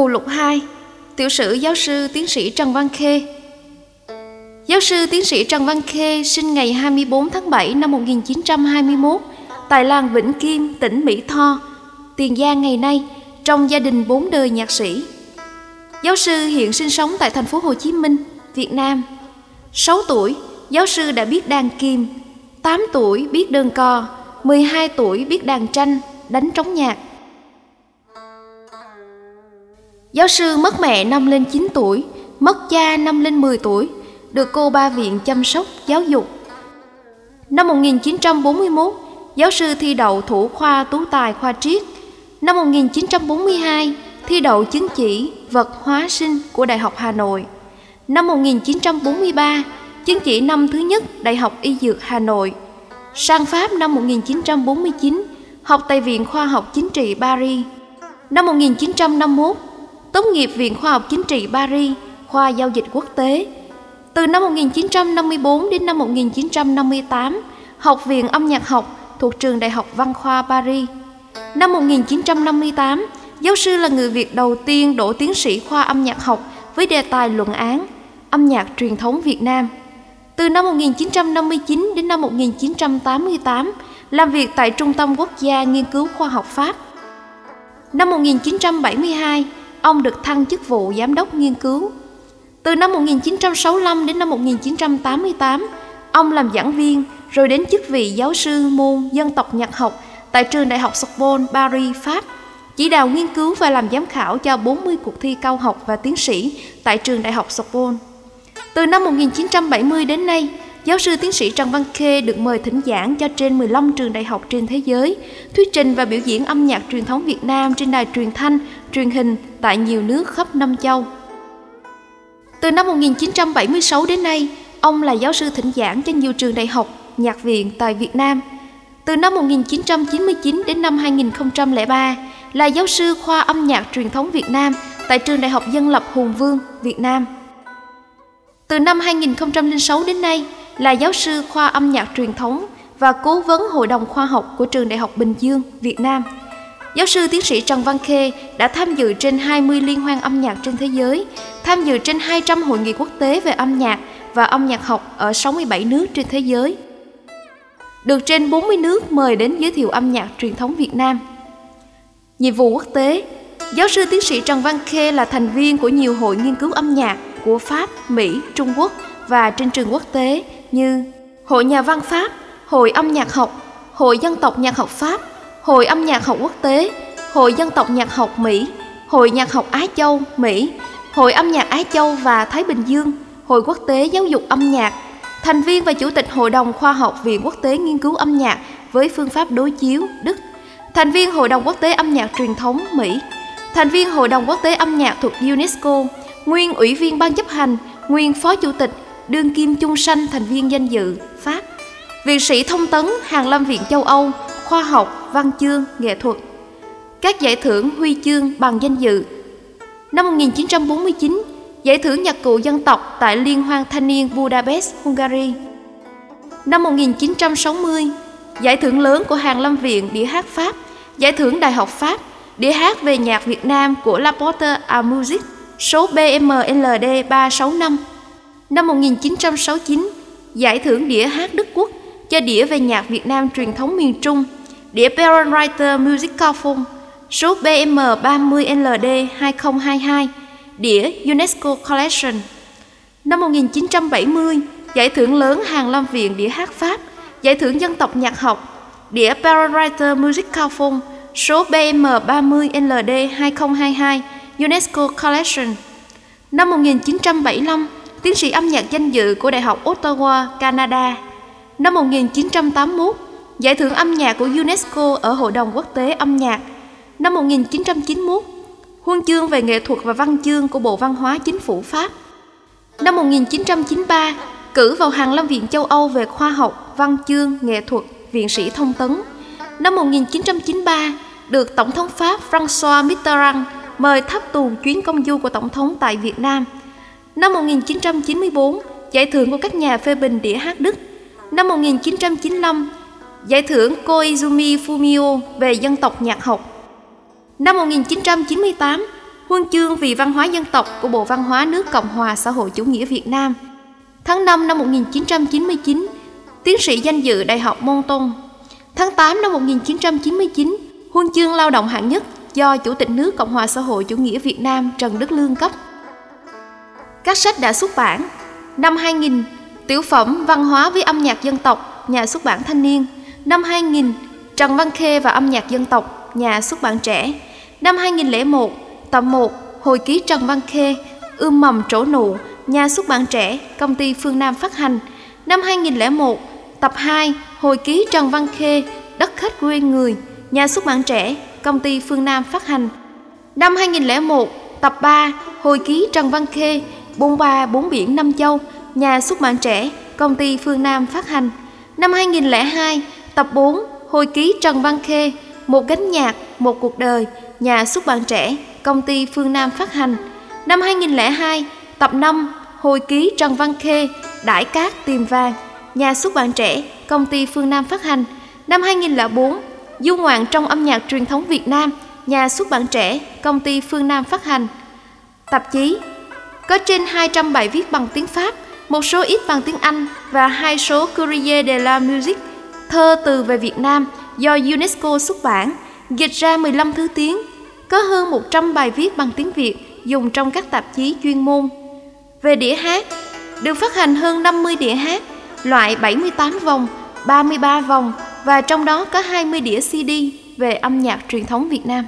Phụ lục 2 Tiểu sử giáo sư tiến sĩ Trần Văn Khê Giáo sư tiến sĩ Trần Văn Khê sinh ngày 24 tháng 7 năm 1921 tại làng Vĩnh Kim, tỉnh Mỹ Tho, Tiền Giang ngày nay, trong gia đình bốn đời nhạc sĩ. Giáo sư hiện sinh sống tại thành phố Hồ Chí Minh, Việt Nam. 6 tuổi, giáo sư đã biết đàn kim, 8 tuổi biết đơn co, 12 tuổi biết đàn tranh, đánh trống nhạc. Giáo sư mất mẹ năm lên 9 tuổi, mất cha năm lên 10 tuổi, được cô ba viện chăm sóc giáo dục. Năm 1941, giáo sư thi đậu thủ khoa tú tài khoa triết. Năm 1942, thi đậu chứng chỉ vật hóa sinh của Đại học Hà Nội. Năm 1943, chứng chỉ năm thứ nhất Đại học Y Dược Hà Nội. Sang Pháp năm 1949, học tại Viện Khoa học Chính trị Paris. Năm 1951, tốt nghiệp Viện Khoa học Chính trị Paris, khoa giao dịch quốc tế. Từ năm 1954 đến năm 1958, Học viện âm nhạc học thuộc trường Đại học Văn khoa Paris. Năm 1958, giáo sư là người Việt đầu tiên đỗ tiến sĩ khoa âm nhạc học với đề tài luận án âm nhạc truyền thống Việt Nam. Từ năm 1959 đến năm 1988, làm việc tại Trung tâm Quốc gia Nghiên cứu Khoa học Pháp. Năm 1972, ông được thăng chức vụ giám đốc nghiên cứu. Từ năm 1965 đến năm 1988, ông làm giảng viên rồi đến chức vị giáo sư môn dân tộc nhạc học tại trường Đại học Sorbonne, Paris, Pháp, chỉ đạo nghiên cứu và làm giám khảo cho 40 cuộc thi cao học và tiến sĩ tại trường Đại học Sorbonne. Từ năm 1970 đến nay, giáo sư tiến sĩ Trần Văn Khê được mời thỉnh giảng cho trên 15 trường đại học trên thế giới, thuyết trình và biểu diễn âm nhạc truyền thống Việt Nam trên đài truyền thanh, truyền hình tại nhiều nước khắp năm châu. Từ năm 1976 đến nay, ông là giáo sư thỉnh giảng cho nhiều trường đại học, nhạc viện tại Việt Nam. Từ năm 1999 đến năm 2003 là giáo sư khoa âm nhạc truyền thống Việt Nam tại trường Đại học Dân lập Hùng Vương, Việt Nam. Từ năm 2006 đến nay là giáo sư khoa âm nhạc truyền thống và cố vấn hội đồng khoa học của trường Đại học Bình Dương, Việt Nam. Giáo sư tiến sĩ Trần Văn Khê đã tham dự trên 20 liên hoan âm nhạc trên thế giới, tham dự trên 200 hội nghị quốc tế về âm nhạc và âm nhạc học ở 67 nước trên thế giới. Được trên 40 nước mời đến giới thiệu âm nhạc truyền thống Việt Nam. Nhiệm vụ quốc tế Giáo sư tiến sĩ Trần Văn Khê là thành viên của nhiều hội nghiên cứu âm nhạc của Pháp, Mỹ, Trung Quốc và trên trường quốc tế như Hội Nhà văn Pháp, Hội âm nhạc học, Hội dân tộc nhạc học Pháp, Hội âm nhạc học quốc tế, Hội dân tộc nhạc học Mỹ, Hội nhạc học Á Châu, Mỹ, Hội âm nhạc Á Châu và Thái Bình Dương, Hội quốc tế giáo dục âm nhạc, thành viên và chủ tịch Hội đồng Khoa học Viện Quốc tế Nghiên cứu âm nhạc với phương pháp đối chiếu, Đức, thành viên Hội đồng Quốc tế âm nhạc truyền thống, Mỹ, thành viên Hội đồng Quốc tế âm nhạc thuộc UNESCO, nguyên ủy viên ban chấp hành, nguyên phó chủ tịch, đương kim chung sanh thành viên danh dự, Pháp, viện sĩ thông tấn hàng Lâm Viện châu Âu, khoa học, văn chương, nghệ thuật. Các giải thưởng huy chương bằng danh dự. Năm 1949, giải thưởng nhạc cụ dân tộc tại Liên hoan thanh niên Budapest, Hungary. Năm 1960, giải thưởng lớn của hàng Lâm Viện đĩa hát Pháp, giải thưởng Đại học Pháp, đĩa hát về nhạc Việt Nam của La Porte à Music, số BMLD 365. Năm 1969, giải thưởng đĩa hát Đức Quốc cho đĩa về nhạc Việt Nam truyền thống miền Trung, đĩa Baron Writer Musical Phone, số BM 30LD 2022, đĩa UNESCO Collection. Năm 1970, giải thưởng lớn Hàng Lâm Viện đĩa hát Pháp, giải thưởng dân tộc nhạc học, đĩa Baron Writer Musical Phone, số BM 30LD 2022, UNESCO Collection. Năm 1975, tiến sĩ âm nhạc danh dự của Đại học Ottawa, Canada. Năm 1981, giải thưởng âm nhạc của UNESCO ở Hội đồng Quốc tế âm nhạc. Năm 1991, huân chương về nghệ thuật và văn chương của Bộ Văn hóa Chính phủ Pháp. Năm 1993, cử vào Hàng Lâm Viện châu Âu về khoa học, văn chương, nghệ thuật, viện sĩ thông tấn. Năm 1993, được Tổng thống Pháp François Mitterrand mời tháp tù chuyến công du của Tổng thống tại Việt Nam. Năm 1994, giải thưởng của các nhà phê bình đĩa hát Đức. Năm 1995, giải thưởng Koizumi Fumio về dân tộc nhạc học. Năm 1998, Huân chương vì văn hóa dân tộc của Bộ Văn hóa nước Cộng hòa xã hội chủ nghĩa Việt Nam. Tháng 5 năm 1999, tiến sĩ danh dự Đại học Môn Tôn. Tháng 8 năm 1999, Huân chương lao động hạng nhất do Chủ tịch nước Cộng hòa xã hội chủ nghĩa Việt Nam Trần Đức Lương cấp. Các sách đã xuất bản. Năm 2000, Tiểu phẩm Văn hóa với âm nhạc dân tộc, nhà xuất bản Thanh niên. Năm 2000, Trần Văn Khê và âm nhạc dân tộc, nhà xuất bản trẻ. Năm 2001, tập 1, Hồi ký Trần Văn Khê, Ươm mầm trổ nụ, nhà xuất bản trẻ, công ty Phương Nam phát hành. Năm 2001, tập 2, Hồi ký Trần Văn Khê, Đất khách quê người, nhà xuất bản trẻ, công ty Phương Nam phát hành. Năm 2001, tập 3, Hồi ký Trần Văn Khê, Bôn ba bốn biển Năm Châu, nhà xuất bản trẻ, công ty Phương Nam phát hành. Năm 2002, tập 4, Hồi ký Trần Văn Khê, Một gánh nhạc, một cuộc đời, nhà xuất bản trẻ, công ty Phương Nam phát hành. Năm 2002, tập 5, Hồi ký Trần Văn Khê, Đãi cát tìm vàng, nhà xuất bản trẻ, công ty Phương Nam phát hành. Năm 2004, Du ngoạn trong âm nhạc truyền thống Việt Nam, nhà xuất bản trẻ, công ty Phương Nam phát hành. Tạp chí có trên 200 bài viết bằng tiếng Pháp, một số ít bằng tiếng Anh và hai số Courrier de la Musique, thơ từ về Việt Nam do UNESCO xuất bản, dịch ra 15 thứ tiếng, có hơn 100 bài viết bằng tiếng Việt dùng trong các tạp chí chuyên môn. Về đĩa hát, được phát hành hơn 50 đĩa hát, loại 78 vòng, 33 vòng và trong đó có 20 đĩa CD về âm nhạc truyền thống Việt Nam.